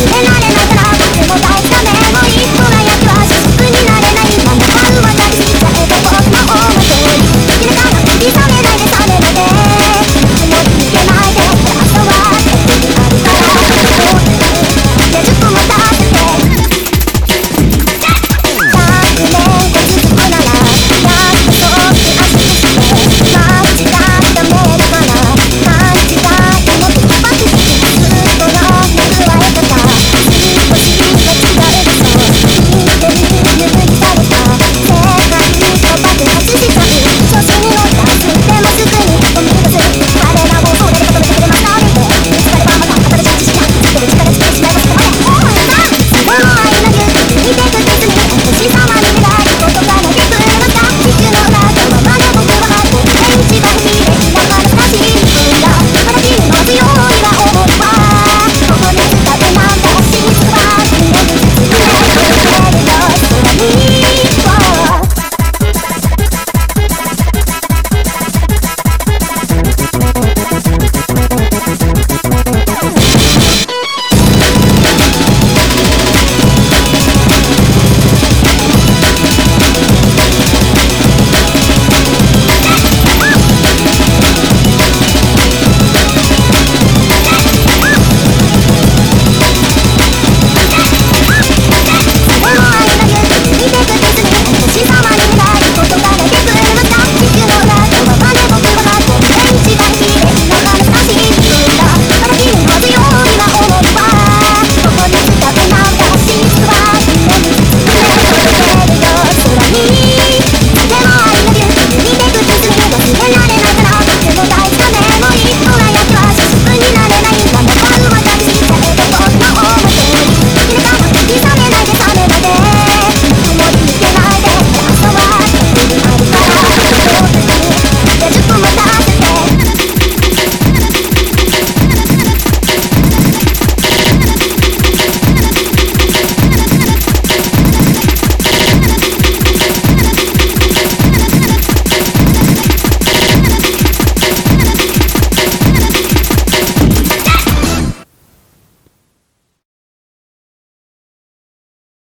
and I